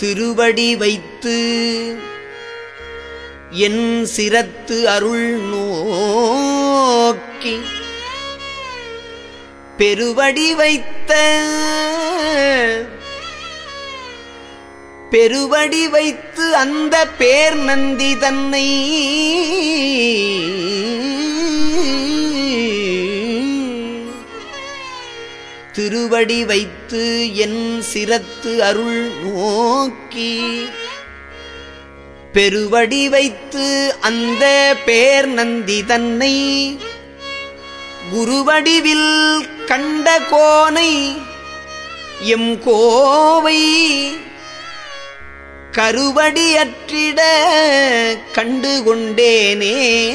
திருவடி வைத்து என் சிரத்து அருள் நோக்கி பெருவடி வைத்த பெருவடி வைத்து அந்த பேர் நந்தி தன்னை திருவடி வைத்து என் சிரத்து அருள் நோக்கி. பெருவடி வைத்து அந்த பேர் நந்தி தன்னை. குருவடிவில் கண்ட கோனை எம் கோவை. கருவடியற்றிட கண்டு கொண்டேனே